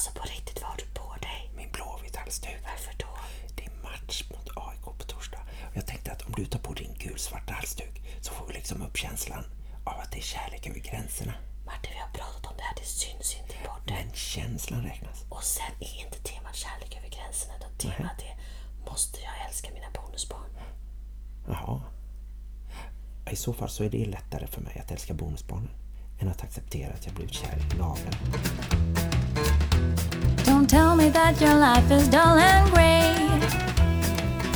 Alltså på riktigt, vad har du på dig? Min blåvit halsduk. Varför då? Det är match mot AIK på torsdag. Jag tänkte att om du tar på din gulsvarta halsduk så får vi liksom upp känslan av att det är kärlek över gränserna. Martin, vi har pratat om det här, det syns inte i podden. Men känslan räknas. Och sen är inte temat kärlek över gränserna, utan temat är måste jag älska mina bonusbarn? Jaha. I så fall så är det lättare för mig att älska bonusbarnen än att acceptera att jag blivit kär i naveln. Tell me that your life is dull and grey.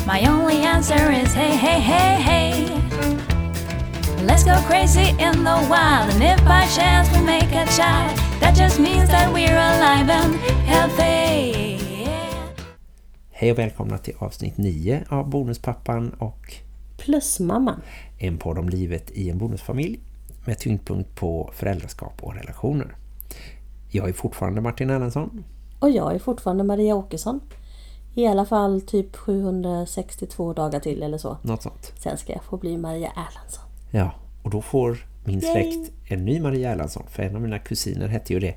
My only answer is hey, hey, hey, hey. Let's go crazy in the wild, and if by chance we make a child, that just means that we're alive and healthy. Hej och välkomna till avsnitt 9 av Bonuspappan och Plusmamman. en podd om livet i en bonusfamilj med tyngdpunkt på föräldraskap och relationer. Jag är fortfarande Martin Erlandsson. Och jag är fortfarande Maria Åkesson. I alla fall typ 762 dagar till eller så. Något sånt. Sen ska jag få bli Maria Erlandsson. Ja, och då får min Yay. släkt en ny Maria Erlandsson. För en av mina kusiner hette ju det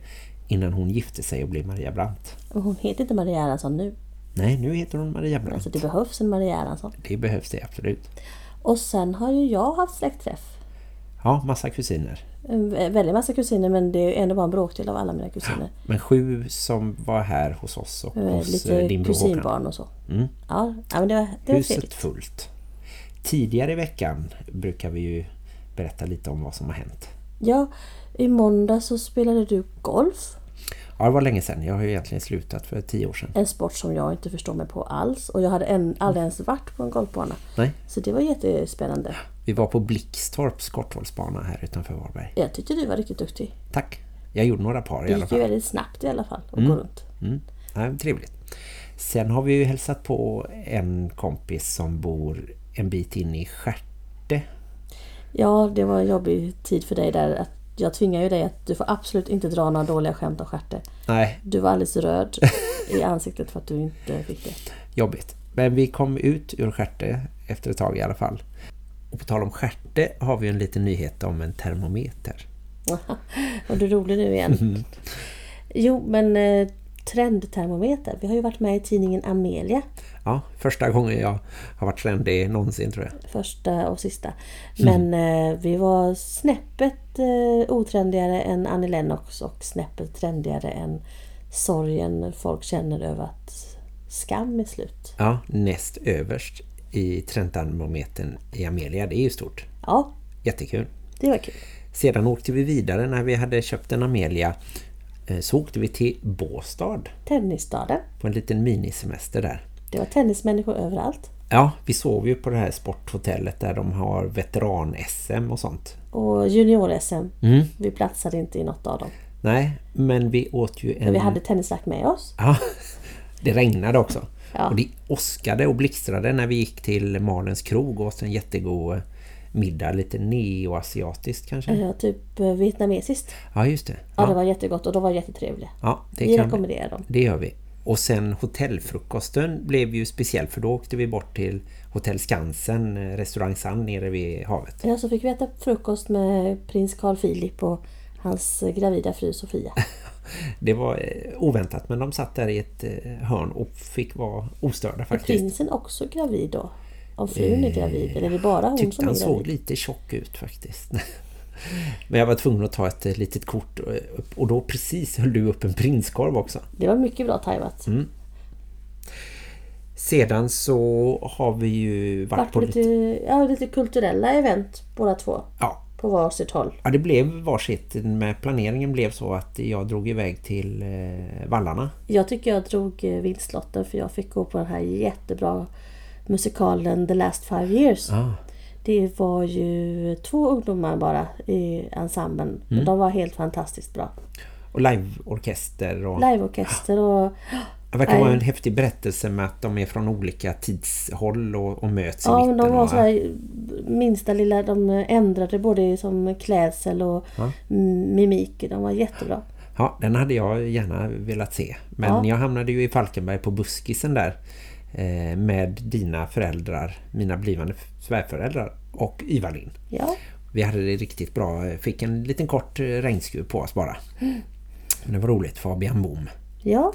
innan hon gifte sig och blev Maria Brandt. Och hon heter inte Maria Erlandsson nu. Nej, nu heter hon Maria Brandt. Alltså det behövs en Maria Erlandsson. Det behövs det absolut. Och sen har ju jag haft släktträff. Ja, massa kusiner. Vä- väldigt massa kusiner men det är ändå bara en bråkdel av alla mina kusiner. Men sju som var här hos oss och Eh, hos Lite eh, din bror kusinbarn och så. Mm. Ja, ja men det var, det var Huset fullt. Tidigare i veckan brukar vi ju berätta lite om vad som har hänt. Ja, i måndag så spelade du golf. Ja, det var länge sedan. Jag har ju egentligen slutat för tio år sedan. En sport som jag inte förstår mig på alls. Och jag hade en, aldrig ens varit på en golfbana. Nej, Så det var jättespännande. vi var på Blixtorps korthållsbana här utanför Varberg. Jag tyckte du var riktigt duktig. Tack. Jag gjorde några par i Det alla gick ju fall. väldigt snabbt i alla fall att gå runt. Mm. Ja, trevligt. Sen har vi ju hälsat på en kompis som bor en bit in i Skärte. Ja, det var en jobbig tid för dig där. Att jag tvingar ju dig att du får absolut inte dra några dåliga skämt om stjärte. Nej, Du var alldeles röd i ansiktet för att du inte fick det. jobbigt. Men vi kom ut ur Skärte efter ett tag i alla fall. Och på tal om Skärte har vi en liten nyhet om en termometer. Och du rolig nu igen. Jo, men eh, trendtermometer. Vi har ju varit med i tidningen Amelia. Ja, första gången jag har varit trendig någonsin tror jag. Första och sista. Men eh, vi var snäppet eh, otrendigare än Annie Lennox och snäppet trendigare än sorgen folk känner över att skam är slut. Ja, näst överst i trendtermometern i Amelia. Det är ju stort. Ja, Jättekul. det var kul. Sedan åkte vi vidare när vi hade köpt en Amelia så åkte vi till Båstad Tennisstaden. på en liten minisemester där. Det var tennismänniskor överallt. Ja, vi sov ju på det här sporthotellet där de har veteran-SM och sånt. Och junior-SM. Mm. Vi platsade inte i något av dem. Nej, men vi åt ju en... Men vi hade tennisrack med oss. Ja, det regnade också. Ja. Och det åskade och blixtrade när vi gick till Malens krog och åt en jättegod eh, middag. Lite neoasiatiskt kanske. Ja, typ eh, vietnamesiskt. Ja, just det. Ja, det Ja, var jättegott och de var jättetrevliga. ja det, Vi kan, rekommenderar dem. det gör vi. Och sen hotellfrukosten blev ju speciell för då åkte vi bort till Hotell Skansen, eh, restaurang Sand nere vid havet. Ja, så fick vi äta frukost med prins Carl Philip och hans gravida fru Sofia. Det var eh, oväntat men de satt där i ett hörn och fick vara ostörda Är faktiskt. prinsen också gravid då? Om frun är gravid? Eller är det bara hon tyckte som är han såg gravid? lite tjock ut faktiskt. Men jag var tvungen att ta ett eh, litet kort och, och då precis höll du upp en prinskorv också. Det var mycket bra tajmat. Mm. Sedan så har vi ju varit Vart på lite, lite... ja, lite kulturella event båda två. Ja, På varsitt håll. ja, det blev varsitt. Med planeringen blev så att jag drog iväg till eh, Vallarna. Jag tycker jag drog eh, vinstlotten för jag fick gå på den här jättebra musikalen The Last Five Years. Ah, Det var ju två ungdomar bara i ensemblen. Mm. De var helt fantastiskt bra. och liveorkester. Och, Liveorkester och... det verkar vara en häftig berättelse med att de är från olika tidshåll och, och möts i Ja, mitten. men de var och, så här minsta lilla... De ändrade både som klädsel och Ja. mimik. De var jättebra. Ja, den hade jag gärna velat se. Men Ja. jag hamnade ju i Falkenberg på buskisen där med dina föräldrar, mina blivande svärföräldrar och Ivalin. Ja, Vi hade det riktigt bra. Fick en liten kort eh, regnskur på oss bara. Men det var roligt. Fabian Boom. Ja,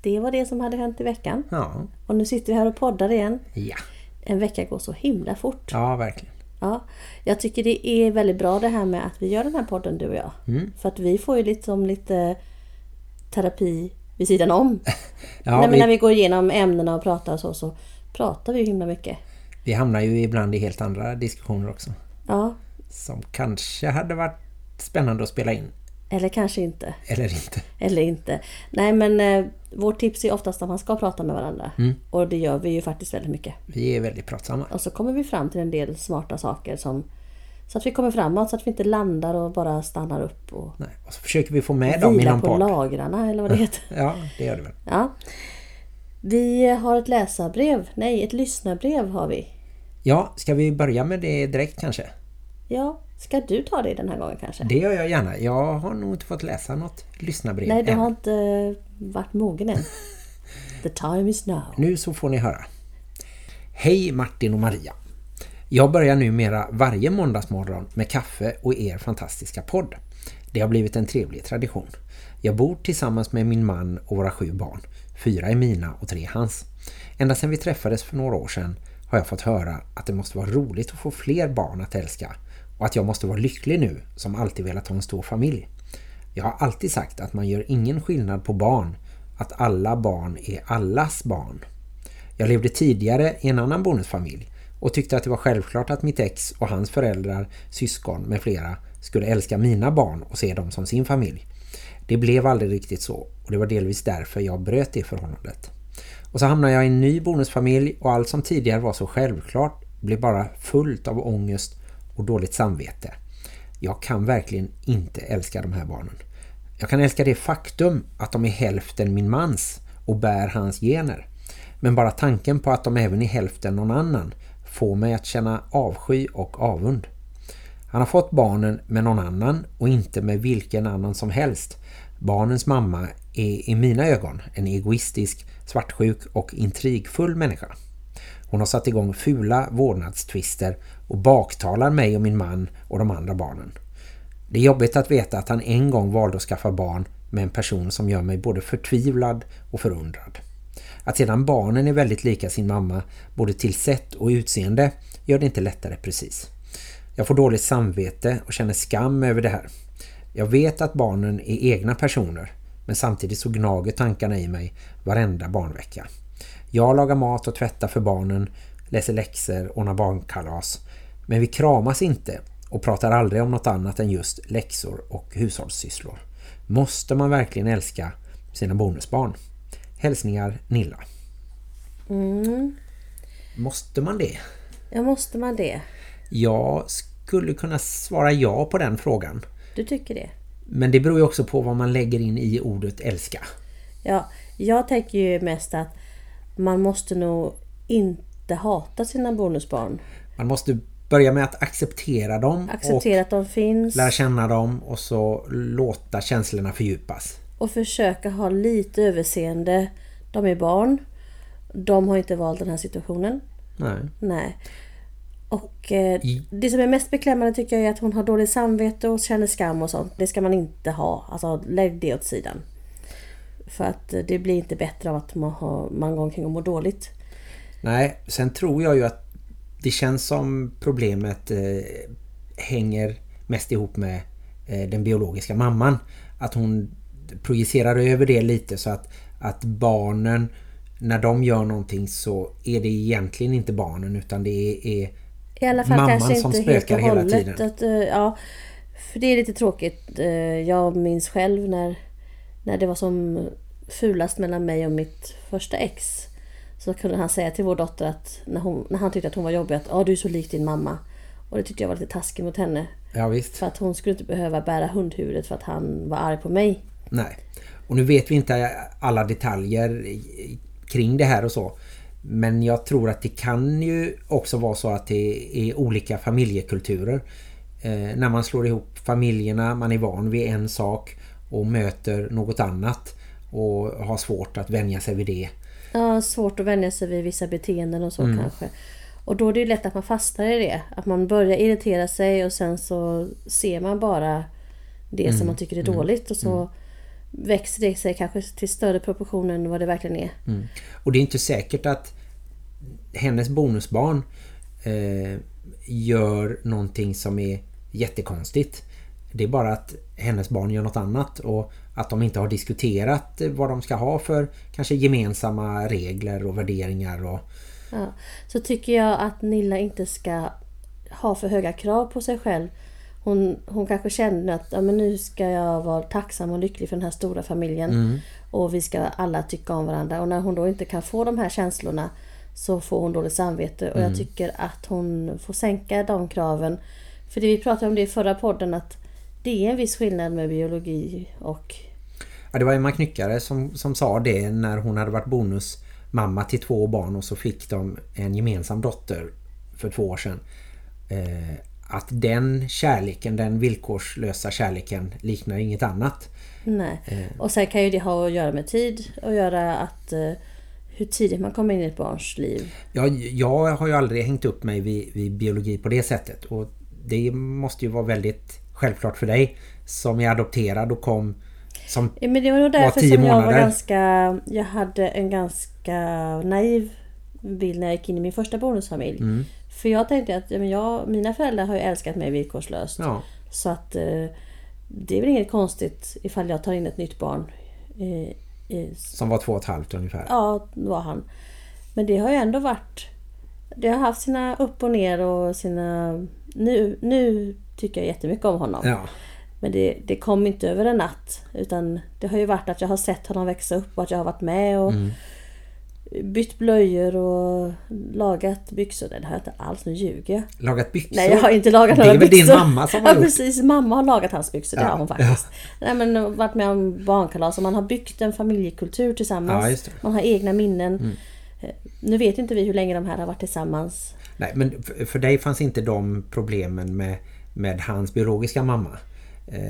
det var det som hade hänt i veckan. Ja, Och nu sitter vi här och poddar igen. ja, En vecka går så himla fort. ja verkligen. Ja, jag tycker det är väldigt bra det här med att vi gör den här podden du och jag. Mm. För att vi får ju liksom lite terapi vid sidan om. Ja, Nej, men vi, när vi går igenom ämnena och pratar och så, så pratar vi ju himla mycket. vi hamnar ju ibland i helt andra diskussioner också. Ja, Som kanske hade varit spännande att spela in. eller kanske inte. Eller inte. Eller inte. Nej men eh, vårt tips är oftast att man ska prata med varandra. Mm. Och det gör vi ju faktiskt väldigt mycket. Vi är väldigt pratsamma. Och så kommer vi fram till en del smarta saker som så att vi kommer framåt så att vi inte landar och bara stannar upp och Nej. Och så försöker vi få med dem i någon på podd. lagrarna eller vad det heter. Ja, det gör det väl. Ja. Vi har ett läsarbrev. Nej, ett lyssnarbrev har vi. Ja, ska vi börja med det direkt kanske? Ja, ska du ta det den här gången kanske? Det gör jag gärna. Jag har nog inte fått läsa något lyssnarbrev Nej, du än. har inte varit mogen än. The time is now. Nu så får ni höra. Hej Martin och Maria. Jag börjar numera varje måndagsmorgon med kaffe och er fantastiska podd. Det har blivit en trevlig tradition. Jag bor tillsammans med min man och våra sju barn. Fyra är mina och tre hans. Ända sedan vi träffades för några år sedan har jag fått höra att det måste vara roligt att få fler barn att älska och att jag måste vara lycklig nu som alltid velat ha en stor familj. Jag har alltid sagt att man gör ingen skillnad på barn, att alla barn är allas barn. Jag levde tidigare i en annan bonusfamilj och tyckte att det var självklart att mitt ex och hans föräldrar, syskon med flera skulle älska mina barn och se dem som sin familj. Det blev aldrig riktigt så och det var delvis därför jag bröt det förhållandet. Och så hamnade jag i en ny bonusfamilj och allt som tidigare var så självklart blev bara fullt av ångest och dåligt samvete. Jag kan verkligen inte älska de här barnen. Jag kan älska det faktum att de är hälften min mans och bär hans gener. Men bara tanken på att de även är hälften någon annan får mig att känna avsky och avund. Han har fått barnen med någon annan och inte med vilken annan som helst. Barnens mamma är i mina ögon en egoistisk, svartsjuk och intrigfull människa. Hon har satt igång fula vårdnadstvister och baktalar mig och min man och de andra barnen. Det är jobbigt att veta att han en gång valde att skaffa barn med en person som gör mig både förtvivlad och förundrad. Att sedan barnen är väldigt lika sin mamma, både till sätt och utseende, gör det inte lättare precis. Jag får dåligt samvete och känner skam över det här. Jag vet att barnen är egna personer, men samtidigt så gnager tankarna i mig varenda barnvecka. Jag lagar mat och tvättar för barnen, läser läxor, ordnar barnkalas. Men vi kramas inte och pratar aldrig om något annat än just läxor och hushållssysslor. Måste man verkligen älska sina bonusbarn? Hälsningar Nilla. Mm. Måste man det? Ja, måste man det? Jag skulle kunna svara ja på den frågan. Du tycker det? Men det beror ju också på vad man lägger in i ordet älska. Ja, jag tänker ju mest att man måste nog inte hata sina bonusbarn. Man måste börja med att acceptera dem Acceptera att de finns lära känna dem och så låta känslorna fördjupas. Och försöka ha lite överseende. De är barn. De har inte valt den här situationen. Nej. Nej. Och eh, det som är mest beklämmande tycker jag är att hon har dåligt samvete och känner skam och sånt. Det ska man inte ha. Alltså lägg det åt sidan. För att eh, det blir inte bättre av att man, har, man går omkring och mår dåligt. Nej, sen tror jag ju att det känns som problemet eh, hänger mest ihop med eh, den biologiska mamman. Att hon projicerar över det lite så att, att barnen, när de gör någonting så är det egentligen inte barnen utan det är, är I alla fall Mamman kanske som inte helt och hela hållet. tiden. Att, eh, ja, för det är lite tråkigt. Eh, Jag minns själv när, när det var som fulast mellan mig och mitt första ex. Så kunde han säga till vår dotter att när, hon, när han tyckte att hon var jobbig att ah, du är så lik din mamma. Och det tyckte jag var lite taskigt mot henne. ja visst. För att hon skulle inte behöva bära hundhuvudet för att han var arg på mig. Nej. Och nu vet vi inte alla detaljer kring det här och så. Men jag tror att det kan ju också vara så att det är olika familjekulturer. Eh, när man slår ihop familjerna, man är van vid en sak och möter något annat och har svårt att vänja sig vid det. Ja, svårt att vänja sig vid vissa beteenden och så kanske. Och då är det ju lätt att man fastnar i det. Att man börjar irritera sig och sen så ser man bara det som man tycker är dåligt. Och så växer det sig kanske till större proportioner än vad det verkligen är. Mm. Och det är inte säkert att hennes bonusbarn eh, gör någonting som är jättekonstigt. Det är bara att hennes barn gör något annat och att de inte har diskuterat vad de ska ha för kanske gemensamma regler och värderingar. Och... Ja. Så tycker jag att Nilla inte ska ha för höga krav på sig själv. Hon, hon kanske kände att ja, men nu ska jag vara tacksam och lycklig för den här stora familjen. Mm. Och vi ska alla tycka om varandra. Och när hon då inte kan få de här känslorna så får hon dåligt samvete. Och Mm. jag tycker att hon får sänka de kraven. För det vi pratade om det i förra podden att det är en viss skillnad med biologi och... Ja, det var Emma Knyckare som, som sa det när hon hade varit bonusmamma till två barn och så fick de en gemensam dotter för två år sedan. Eh, att den kärleken, den villkorslösa kärleken liknar inget annat. Nej. Och sen kan ju det ha att göra med tid och göra att eh, hur tidigt man kommer in i ett barns liv. Jag, jag har ju aldrig hängt upp mig vid, vid biologi på det sättet och det måste ju vara väldigt självklart för dig som är adopterad och kom som Ja, men det var nog därför tio som jag var månader. ganska... Jag hade en ganska naiv bild när jag gick in i min första bonusfamilj. Mm. För jag tänkte att jag, mina föräldrar har ju älskat mig villkorslöst. ja, Så att eh, det är väl inget konstigt ifall jag tar in ett nytt barn. Eh, som var två och ett halvt ungefär. Ja, det var han. Men det har ju ändå varit... Det har haft sina upp och ner och sina... Nu, nu tycker jag jättemycket om honom. Ja. Men det, det kom inte över en natt. Utan det har ju varit att jag har sett honom växa upp och att jag har varit med och Mm. Bytt blöjor och lagat byxor. Nej, det har jag inte alls. Nu ljuger jag. Lagat byxor. Nej, jag har inte lagat Det är några väl byxor. din mamma som har Ja, gjort. precis. Mamma har lagat hans byxor. Det Ja, har hon faktiskt. Nej, men varit med om barnkalas och man har byggt en familjekultur tillsammans. Ja, det. Mm. Man har egna minnen. Eh, Nu vet inte vi hur länge de här har varit tillsammans. Nej, men för, för dig fanns inte de problemen med, med hans biologiska mamma. Eh,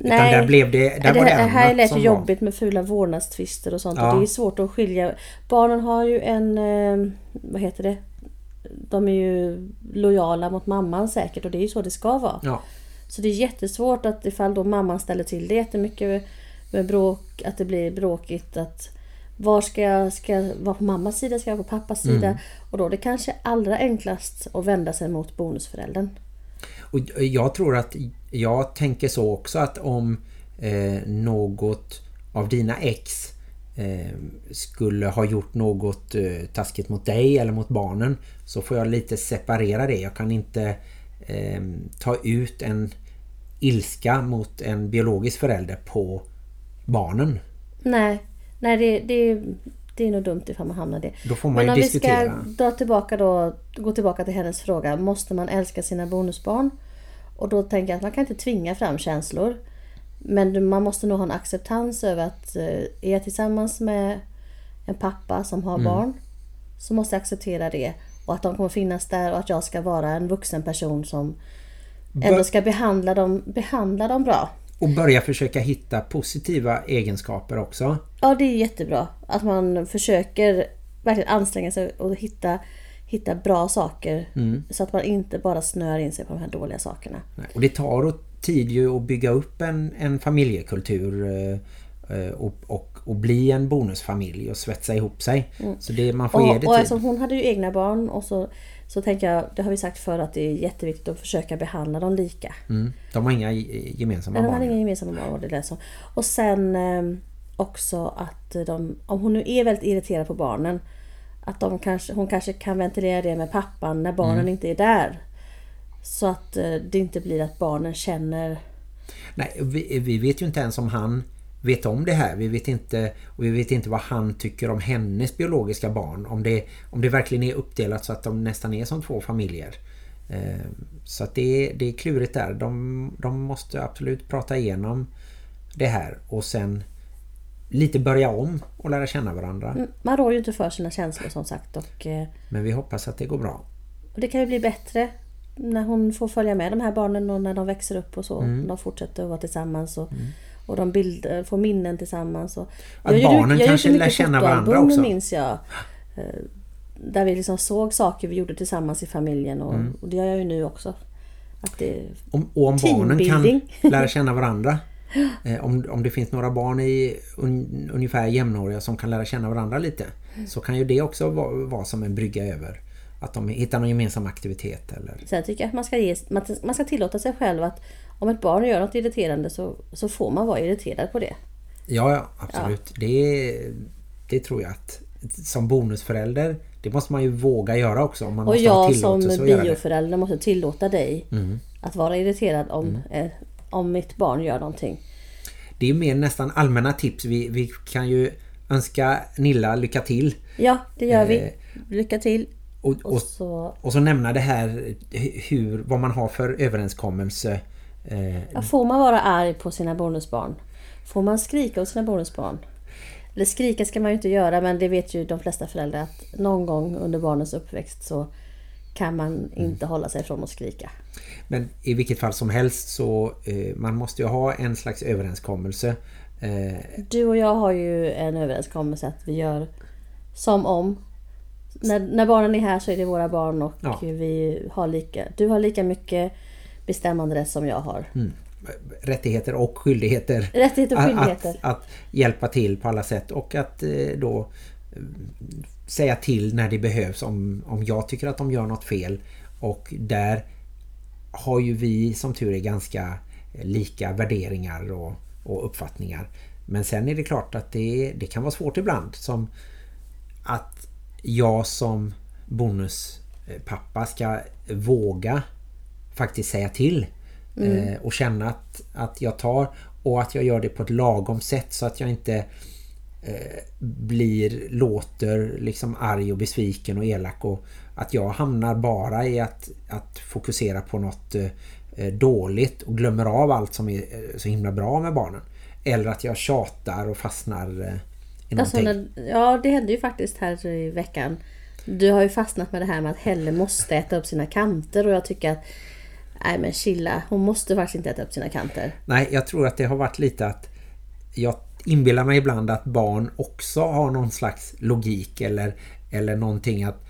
Nej. där blev det, där det, var det, det här lätt som jobbigt med fula vårdnadstvister och sånt. Ja. Och det är svårt att skilja. Barnen har ju en... eh, Vad heter det? De är ju lojala mot mamman säkert och det är ju så det ska vara. Var. Ja, Så det är jättesvårt att ifall då mamman ställer till det jättemycket med bråk, att det blir bråkigt. Att var ska jag, ska jag vara på mammas sida, ska jag vara på pappas sida? Och då är det kanske allra enklast att vända sig mot bonusföräldern. och jag tror att jag tänker så också att om eh, något av dina ex eh, skulle ha gjort något eh, taskigt mot dig eller mot barnen så får jag lite separera det. Jag kan inte eh, ta ut en ilska mot en biologisk förälder på barnen. Nej, nej det, det, det är nog dumt ifall man hamnar det. Då får man Men ju om vi diskutera. ska dra tillbaka då, gå tillbaka till hennes fråga. Måste man älska sina bonusbarn? Och då tänker jag att man kan inte tvinga fram känslor. Men man måste nog ha en acceptans över att eh, är jag tillsammans med en pappa som har Mm. barn så måste jag acceptera det. Och att de kommer finnas där och att jag ska vara en vuxen person som ändå ska behandla dem, behandla dem bra. Och börja försöka hitta positiva egenskaper också. Ja, det är jättebra. Att man försöker verkligen anstränga sig och hitta, hitta bra saker. Mm. Så att man inte bara snör in sig på de här dåliga sakerna. Och det tar tid ju att bygga upp en, en familjekultur eh, eh, och, och, och bli en bonusfamilj och svetsa ihop sig. Så det, man får ge Och, det och eftersom hon hade ju egna barn och så, så tänker jag, det har vi sagt förr att det är jätteviktigt att försöka behandla dem lika. Mm. De har inga ge- gemensamma Nej, de barn. hade inga gemensamma barn det som. Och sen eh, också att de, om hon nu är väldigt irriterad på barnen, att de kanske, hon kanske kan ventilera det med pappan när barnen Mm. inte är där. Så att eh, det inte blir att barnen känner Nej, vi, vi vet ju inte ens om han vet om det här. Vi vet inte och vi vet inte vad han tycker om hennes biologiska barn. Om det, om det verkligen är uppdelat så att de nästan är som två familjer. Eh, Så att det, är- det är klurigt där. De, de måste absolut prata igenom det här och sen lite börja om och lära känna varandra. Mm, Man rår ju inte för sina känslor som sagt och, eh, Men vi hoppas att det går bra. och det kan ju bli bättre när hon får följa med de här barnen och när de växer upp och så. Mm. De fortsätter att vara tillsammans och, och de bild, eh, får minnen tillsammans. Och, Att gjorde- barnen gjorde kanske lär känna varandra också. minns jag. Eh, Där vi liksom såg saker vi gjorde tillsammans i familjen och, Mm. och det gör jag ju nu också. Att det, Om, och om barnen kan lära känna varandra Eh, om, om det finns några barn i un, ungefär jämnåriga som kan lära känna varandra lite så kan ju det också vara, vara som en brygga över att de hittar någon gemensam aktivitet eller Sen tycker jag att man ska, ge, man, man ska tillåta sig själv att om ett barn gör något irriterande så, så får man vara irriterad på det. Ja, ja absolut. Det, det tror jag att som bonusförälder det måste man ju våga göra också. Om man Och måste jag som bioförälder måste tillåta dig Mm. att vara irriterad om, eh, om mitt barn gör någonting. Det är ju mer nästan allmänna tips. Vi, vi kan ju önska Nilla lycka till. Ja, det gör Eh, vi. Lycka till. Och, Och och, så, och så nämna det här hur, vad man har för överenskommelse. Eh, ja, får man vara arg på sina bonusbarn? Får man skrika åt sina bonusbarn? Eller skrika ska man ju inte göra men det vet ju de flesta föräldrar att någon gång under barnens uppväxt så kan man inte hålla sig från att skrika. Men i vilket fall som helst så eh, man måste ju ha en slags överenskommelse. Eh, Du och jag har ju en överenskommelse att vi gör som om. När, när barnen är här så är det våra barn och Ja. vi har lika, du har lika mycket bestämmanderätt som jag har. rättigheter och skyldigheter. Rättigheter och Att- skyldigheter. Att, att hjälpa till på alla sätt och att eh, då säga till när det behövs om, om jag tycker att de gör något fel. Och där har ju vi som tur är ganska lika värderingar och, och uppfattningar. Men sen är det klart att det, det kan vara svårt ibland som att jag som bonuspappa ska våga faktiskt säga till eh, och känna att, att jag tar och att jag gör det på ett lagom sätt så att jag inte blir, låter liksom arg och besviken och elak och att jag hamnar bara i att, att fokusera på något eh, eh, dåligt och glömmer av allt som är eh, så himla bra med barnen. Eller att jag tjatar och fastnar eh, i Alltså någonting. när, ja, det hände ju faktiskt här i veckan. Du har ju fastnat med det här med att Helle måste äta upp sina kanter och jag tycker att Nej men chilla, hon måste faktiskt inte äta upp sina kanter. Nej, jag tror att det har varit lite att jag inbillar mig ibland att barn också har någon slags logik eller, eller någonting att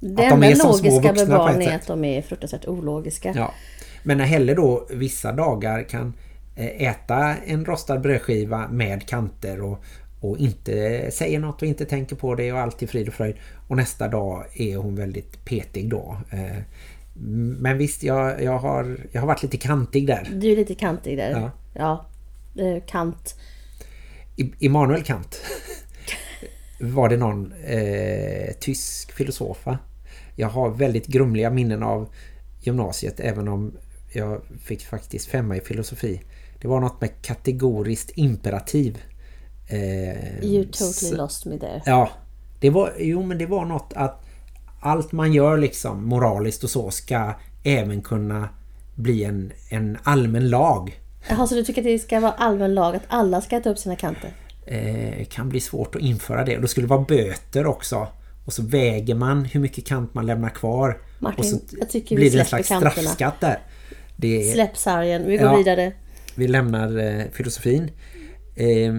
Det de enda är som små vuxna med barn är att de är fruktansvärt ologiska. Ja. Men när Helle då vissa dagar kan eh, äta en rostad brödskiva med kanter och, och inte säger något och inte tänker på det och allt är frid och fröjd. Och nästa dag är hon väldigt petig då. Eh, Men visst, jag, jag, har, jag har varit lite kantig där. Du är lite kantig där. Ja. Ja. Eh, Kant. I- Immanuel Kant var det någon eh, tysk filosof va? Jag har väldigt grumliga minnen av gymnasiet även om jag fick faktiskt femma i filosofi. Det var något med kategoriskt imperativ. Eh, You totally lost me there. Ja, det var, jo men det var något att allt man gör liksom moraliskt och så ska även kunna bli en, en allmän lag. Jaha, så du tycker att det ska vara allmän lag att alla ska äta upp sina kanter? eh, kan bli svårt att införa det. Och då skulle det vara böter också. Och så väger man hur mycket kant man lämnar kvar. Martin, och så jag tycker blir det en slags kanterna. straffskatt där. Det är, Släpp sargen, vi går Ja. vidare. vi lämnar eh, filosofin. Eh,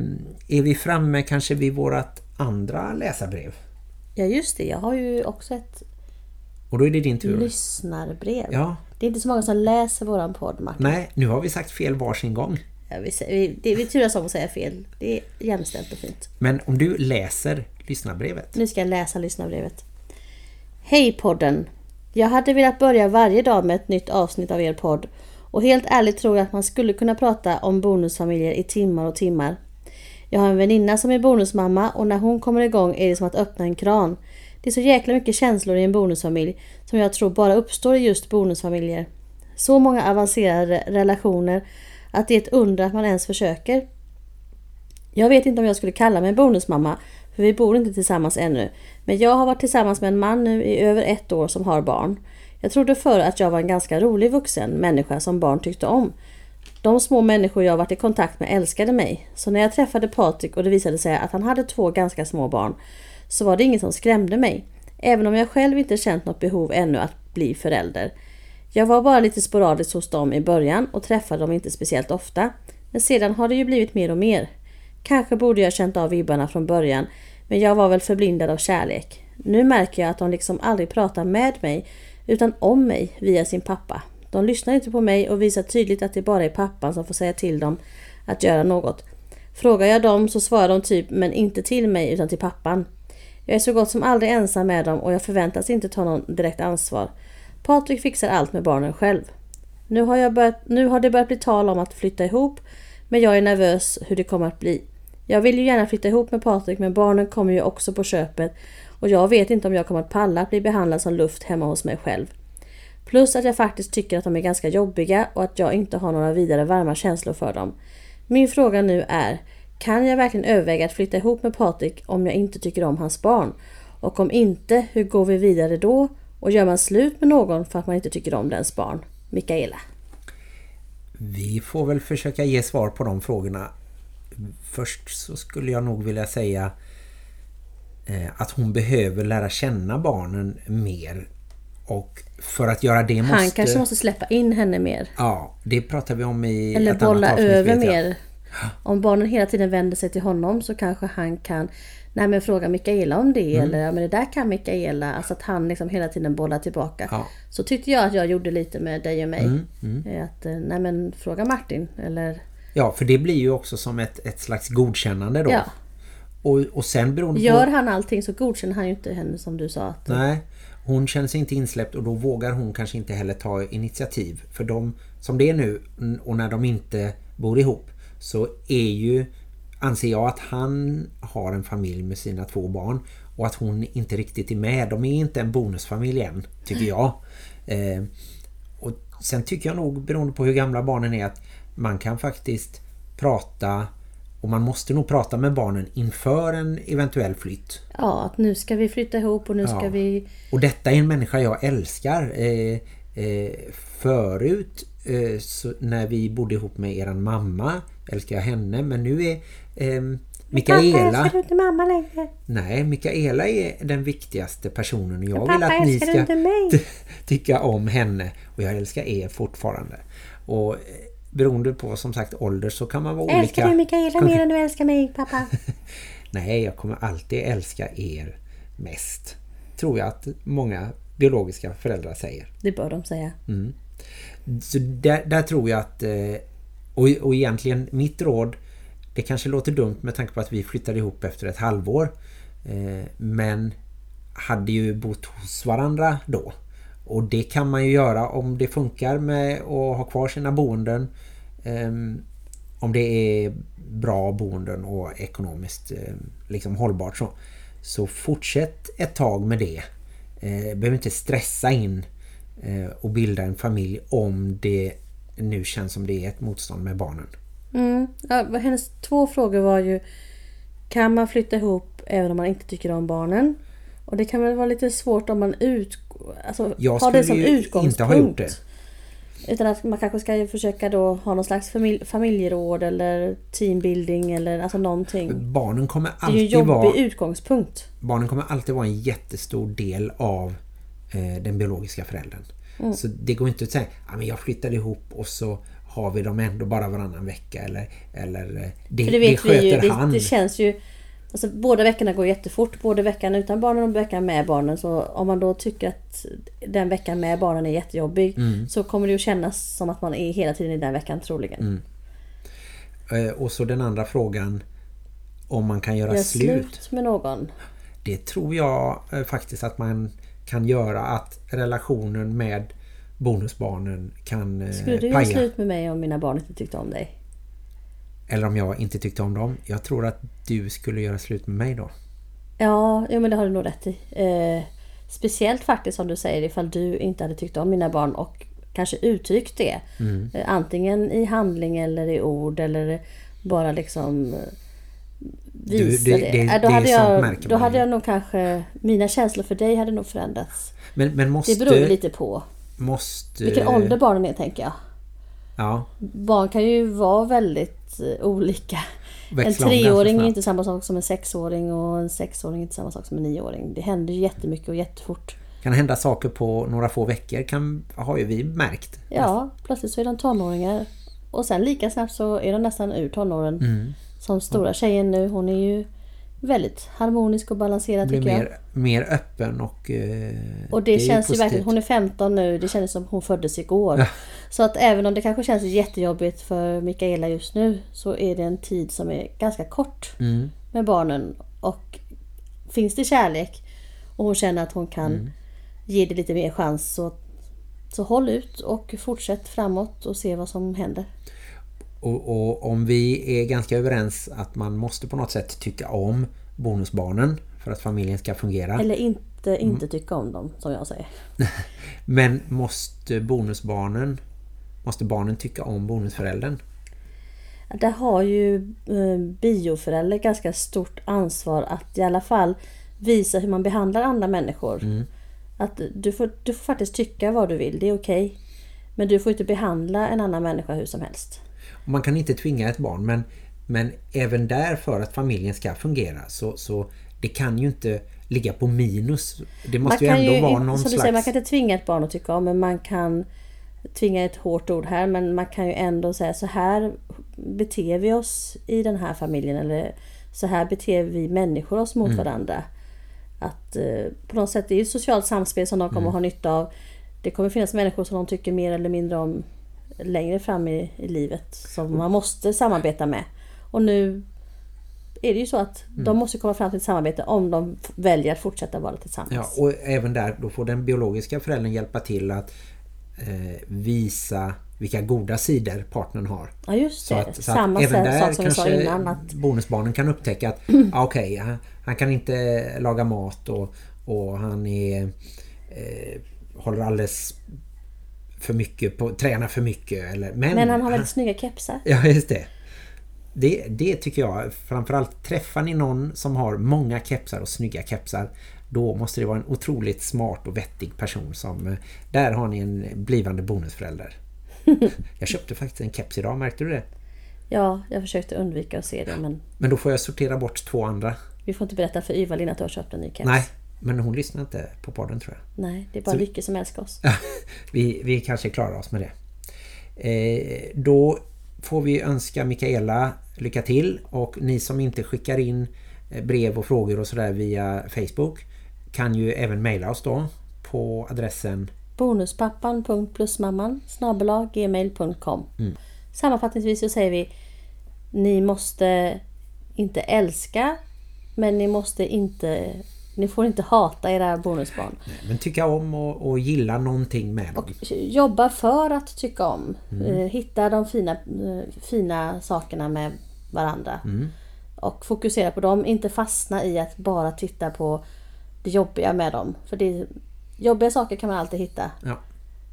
är vi framme kanske vid vårat andra läsarbrev? Ja just det, jag har ju också ett Och då är det din tur. lyssnarbrev. Ja, Det är inte så många som läser våran podd Martin. nej, nu har vi sagt fel varsin gång. Ja, vi, det, vi turas om att säga fel. Det är jämställt och fint. Men om du läser lyssnarbrevet. Nu ska jag läsa lyssnarbrevet. Hej podden! Jag hade velat börja varje dag med ett nytt avsnitt av er podd och helt ärligt tror jag att man skulle kunna prata om bonusfamiljer i timmar och timmar. Jag har en väninna som är bonusmamma och när hon kommer igång är det som att öppna en kran. Det är så jäkla mycket känslor i en bonusfamilj som jag tror bara uppstår i just bonusfamiljer. Så många avancerade relationer att det är ett under att man ens försöker. Jag vet inte om jag skulle kalla mig bonusmamma, för vi bor inte tillsammans ännu. Men jag har varit tillsammans med en man nu i över ett år som har barn. Jag trodde förr att jag var en ganska rolig vuxen människa som barn tyckte om. De små människor jag varit i kontakt med älskade mig. Så när jag träffade Patrik och det visade sig att han hade två ganska små barn så var det inget som skrämde mig. Även om jag själv inte känt något behov ännu att bli förälder. Jag var bara lite sporadiskt hos dem i början och träffade dem inte speciellt ofta. Men sedan har det ju blivit mer och mer. Kanske borde jag känt av vibbarna från början, men jag var väl förblindad av kärlek. Nu märker jag att de liksom aldrig pratar med mig, utan om mig via sin pappa. De lyssnar inte på mig och visar tydligt att det bara är pappan som får säga till dem att göra något. Frågar jag dem så svarar de typ men inte till mig utan till pappan. Jag är så gott som aldrig ensam med dem och jag förväntas inte ta någon direkt ansvar. Patrik fixar allt med barnen själv. Nu har, jag börjat, nu har det börjat bli tal om att flytta ihop men jag är nervös hur det kommer att bli. Jag vill ju gärna flytta ihop med Patrik men barnen kommer ju också på köpet och jag vet inte om jag kommer att palla att bli behandlad som luft hemma hos mig själv. Plus att jag faktiskt tycker att de är ganska jobbiga och att jag inte har några vidare varma känslor för dem. Min fråga nu är, kan jag verkligen överväga att flytta ihop med Patrik om jag inte tycker om hans barn? Och om inte, hur går vi vidare då? Och gör man slut med någon för att man inte tycker om dens barn? Mikaela. Vi får väl försöka ge svar på de frågorna. Först så skulle jag nog vilja säga eh, att hon behöver lära känna barnen mer. Och för att göra det måste... Han kanske måste släppa in henne mer. Ja, det pratar vi om i Eller ett annat bolla avsnitt, över mer. Om barnen hela tiden vänder sig till honom så kanske han kan Nej men fråga Mikaela om det Mm. eller ja, men det där kan Mikaela. Alltså att han liksom hela tiden bollar tillbaka. Ja. Så tyckte jag att jag gjorde lite med dig och mig. Mm, Eh, Att eh, nej men fråga Martin eller Ja, för det blir ju också som ett, ett slags godkännande då. ja. Och, och sen beroende Gör på... han allting så godkänner han ju inte henne som du sa. Att, Nej, hon känner sig inte insläppt och då vågar hon kanske inte heller ta initiativ. För de, som det är nu och när de inte bor ihop så är ju, anser jag att han har en familj med sina två barn och att hon inte riktigt är med. De är inte en bonusfamilj än, tycker jag. Eh, och sen tycker jag nog, beroende på hur gamla barnen är, att man kan faktiskt prata och man måste nog prata med barnen inför en eventuell flytt. ja, att nu ska vi flytta ihop och nu ska Ja. vi... Och detta är en människa jag älskar. Eh, eh, förut eh, när vi bodde ihop med eran mamma älskar jag henne. Men nu är eh, Mikaela... du inte mamma längre? Nej, Mikaela är den viktigaste personen. och Jag Men vill pappa, att ni älskar ska ty- tycka om henne. Och jag älskar er fortfarande. Och eh, beroende på som sagt ålder så kan man vara olika. Älskar du Mikaela mer än du älskar mig pappa? Nej, jag kommer alltid älska er mest. Tror jag att många biologiska föräldrar säger. Det bör de säga. Så där, där tror jag att eh, och, och egentligen mitt råd det kanske låter dumt med tanke på att vi flyttade ihop efter ett halvår eh, men hade ju bott hos varandra då. Och det kan man ju göra om det funkar med att ha kvar sina boenden Eh, om det är bra boenden och ekonomiskt eh, liksom hållbart så, så fortsätt ett tag med det. Eh, behöver inte stressa in eh, och bilda en familj om det nu känns som det är ett motstånd med barnen. Mm. Ja, hennes två frågor var ju Kan man flytta ihop även om man inte tycker om barnen? Och det kan väl vara lite svårt om man ut, alltså, Jag har det som utgångspunkt. inte ha gjort det. Utan att man kanske ska försöka då ha någon slags familj, familjeråd eller teambuilding eller alltså någonting. Barnen kommer Det är ju en alltid jobbig vara utgångspunkt. barnen kommer alltid vara en jättestor del av eh, den biologiska föräldern. Mm. Så det går inte att säga att men jag flyttade ihop och så har vi dem ändå bara varannan vecka eller, eller eh, det, För det, det vet sköter vi ju, det, han. det känns ju Alltså båda veckorna går jättefort. Både veckan utan barnen och veckan med barnen. Så om man då tycker att den veckan med barnen är jättejobbig. Mm. Så kommer det ju kännas som att man är hela tiden i den veckan troligen. Mm. Eh, och så den andra frågan om man kan göra Gör slut. slut med någon. Det tror jag eh, faktiskt att man kan göra att relationen med bonusbarnen kan eh, Skulle du göra paja. slut med mig om mina barn inte tyckte om dig? Eller om jag inte tyckte om dem. Jag tror att du skulle göra slut med mig då. Ja, jo, men det har du nog rätt i. Eh, speciellt faktiskt som du säger ifall du inte hade tyckt om mina barn och kanske uttryckt det. Mm. Eh, antingen i handling eller i ord eller bara liksom Du- visa det- det. det- då det är hade jag, då hade jag nog kanske, mina känslor för dig hade nog förändrats. Men, men måste... Det beror lite på måste vilken ålder barnen är tänker jag. Ja, Barn kan ju vara väldigt eh, olika. En växla treåring är inte samma sak som en sexåring och en sexåring är inte samma sak som en nioåring. Det händer ju jättemycket och jättefort. Kan hända saker på några få veckor kan, har ju vi märkt. Ja, plötsligt så är de tonåringar. Och sen lika snabbt så är de nästan ur tonåren. Mm. Som stora tjejen nu, hon är ju väldigt harmonisk och balanserad Blir tycker jag. mer, mer öppen och... Eh, Och det, ju känns ju positivt. verkligen, hon är 15 nu, det känns som hon föddes igår. Så att även om det kanske känns jättejobbigt för Mikaela just nu så är det en tid som är ganska kort Mm. med barnen. Och finns det kärlek och hon känner att hon kan Mm. ge det lite mer chans så, så håll ut och fortsätt framåt och se vad som händer. Och, och om vi är ganska överens att man måste på något sätt tycka om bonusbarnen för att familjen ska fungera. Eller inte, inte tycka om dem som jag säger. Men måste bonusbarnen måste barnen tycka om bonusföräldern? Där har ju eh, bioföräldrar ganska stort ansvar att i alla fall visa hur man behandlar andra människor. Mm. Att du får, du får faktiskt tycka vad du vill, det är okej. Men du får inte behandla en annan människa hur som helst. Man kan inte tvinga ett barn men, men även där för att familjen ska fungera så, så det kan ju inte ligga på minus. Det måste ju ändå kan vara någon slags... säger, man kan inte tvinga ett barn att tycka om, men man kan tvinga ett hårt ord här, men man kan ju ändå säga så här beter vi oss i den här familjen eller så här beter vi människor oss Mm. mot varandra. Att eh, på något sätt, det är ju ett socialt samspel som de kommer Mm. att ha nytta av. Det kommer finnas människor som de tycker mer eller mindre om längre fram i, i livet som man måste samarbeta med. Och nu är det ju så att Mm. de måste komma fram till ett samarbete om de väljer att fortsätta vara tillsammans. Ja, och även där då får den biologiska föräldern hjälpa till att eh, visa vilka goda sidor partnern har. Ja just Så det. att, så Samma att även sak där som kanske innan. Att, bonusbarnen kan upptäcka att ah, okej, han, han kan inte laga mat och, och han är eh, håller alldeles för mycket på, tränar för mycket. Eller, men, men han har väldigt snygga kepsar. Ja, just det. Det, det tycker jag, framförallt träffar ni någon som har många kepsar och snygga kepsar då måste det vara en otroligt smart och vettig person som, eh, där har ni en blivande bonusförälder. Jag köpte faktiskt en keps idag, märkte du det? Ja, jag försökte undvika att se det men Men då får jag sortera bort två andra. vi får inte berätta för Yvalin att du har köpt en ny keps. Nej, men hon lyssnar inte på podden tror jag. Nej, det är bara Så- Lycke som älskar oss. vi, vi kanske klarar oss med det. Eh, då får vi önska Mikaela lycka till och ni som inte skickar in eh, brev och frågor och sådär via Facebook kan ju även mejla oss då på adressen Bonuspappan.plusmamman snabel-a gmail.com Mm. Sammanfattningsvis så säger vi Ni måste inte älska men ni måste inte ni får inte hata era bonusbarn. men tycka om och, och gilla någonting med dem. Och jobba för att tycka om. Mm. Eh, Hitta de fina, eh, fina sakerna med varandra. Mm. Och fokusera på dem. Inte fastna i att bara titta på det jobbiga med dem. För det, jobbiga saker kan man alltid hitta. Ja.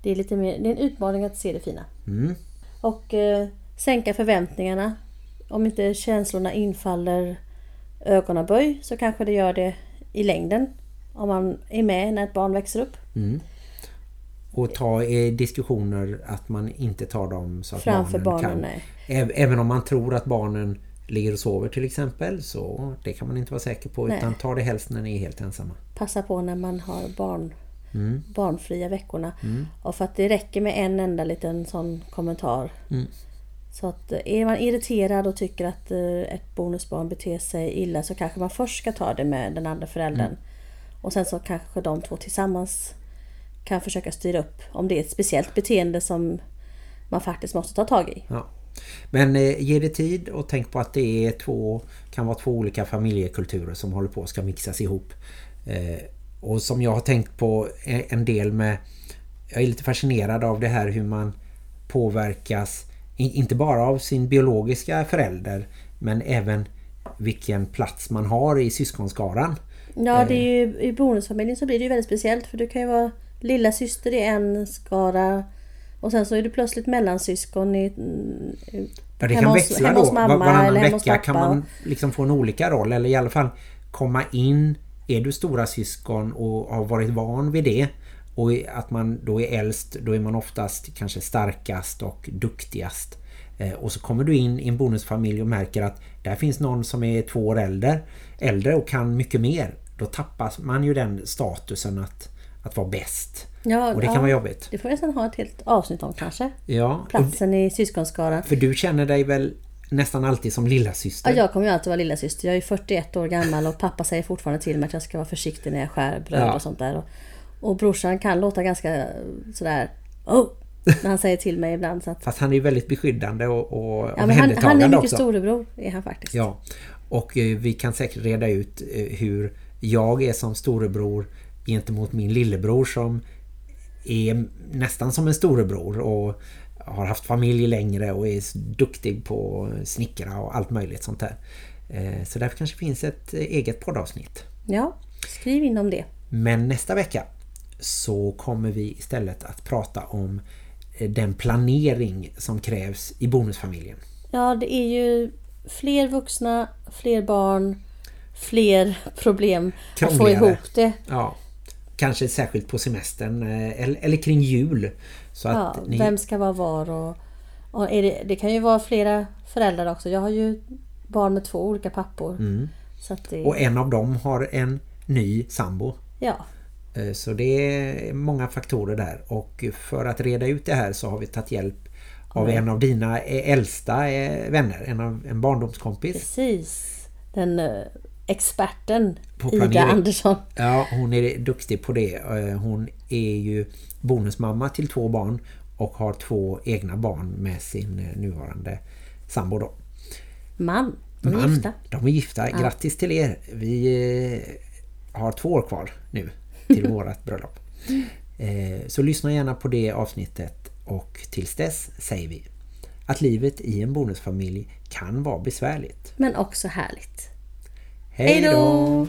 Det är, lite mer, det är en utmaning att se det fina. Mm. Och eh, sänka förväntningarna. Om inte känslorna infaller ögonaböj så kanske det gör det i längden. Om man är med när ett barn växer upp. Och ta eh, diskussioner att man inte tar dem så att Framför barnen, barnen, kan. nej. Äv- Även om man tror att barnen ligger och sover till exempel så det kan man inte vara säker på Nej. utan ta det helst när ni är helt ensamma. Passa på när man har barn, Mm. barnfria veckorna. Och för att det räcker med en enda liten sån kommentar. Mm. Så att eh, är man irriterad och tycker att eh, ett bonusbarn beter sig illa så kanske man först ska ta det med den andra föräldern. Mm. Och sen så kanske de två tillsammans kan försöka styra upp om det är ett speciellt beteende som man faktiskt måste ta tag i. Ja. Men eh, ge det tid och tänk på att det är två, kan vara två olika familjekulturer som håller på att ska mixas ihop. Eh, och som jag har tänkt på en del med jag är lite fascinerad av det här hur man påverkas inte bara av sin biologiska förälder men även vilken plats man har i syskonskaran. Ja, det är Eh. ju, i bonusfamiljen så blir det ju väldigt speciellt för du kan ju vara lilla syster i en skara och sen så är du plötsligt mellansyskon i, i Ja, det hemma kan hos- växla hemma då. hos mamma Var- eller hemma hos vecka kan pappa. man liksom få en olika roll eller i alla fall komma in. Är du stora syskon och har varit van vid det och att man då är äldst, då är man oftast kanske starkast och duktigast. Eh, och så kommer du in i en bonusfamilj och märker att där finns någon som är två år äldre, äldre och kan mycket mer. Då tappas man ju den statusen att, att vara bäst. Ja, Och det kan ja. vara jobbigt. Det får vi nästan ha ett helt avsnitt om kanske. Ja, Platsen i syskonskaran. För du känner dig väl nästan alltid som lilla syster. Ja, jag kommer ju alltid vara lilla syster. Jag är 41 år gammal och pappa säger fortfarande till mig att jag ska vara försiktig när jag skär bröd Ja. och sånt där. Och, och brorsan kan låta ganska sådär oh, när han säger till mig ibland. Så att, Fast han är väldigt beskyddande och, och ja, men han, han är mycket också. storebror, är han faktiskt. Ja, och eh, vi kan säkert reda ut eh, hur jag är som storebror gentemot min lillebror som är nästan som en storebror och har haft familj längre och är duktig på snickra och allt möjligt sånt där. Eh, Så därför kanske finns ett eh, eget poddavsnitt. ja, skriv in om det. Men nästa vecka så kommer vi istället att prata om eh, den planering som krävs i bonusfamiljen. Ja, det är ju fler vuxna, fler barn, fler problem att få ihop det. Ja, kanske särskilt på semestern eh, eller, eller kring jul. Så Ja, att ni, vem ska vara var och, och det, det kan ju vara flera föräldrar också. Jag har ju barn med två olika pappor. Att det, Mm. och en av dem har en ny sambo. ja, Så det är många faktorer där. Och för att reda ut det här så har vi tagit hjälp av en av dina eh, äldsta eh, vänner. En, av, en barndomskompis. precis. Den eh, experten På Ida planering. Andersson. Ja, hon är duktig på det. Eh, Hon är ju bonusmamma till två barn och har två egna barn med sin eh, nuvarande sambo då. Man, de är Man, gifta. De är gifta. Grattis till er. Vi eh, har två år kvar nu till vårat bröllop. Eh, så lyssna gärna på det avsnittet och tills dess säger vi att livet i en bonusfamilj kan vara besvärligt. Men också härligt. Hej då!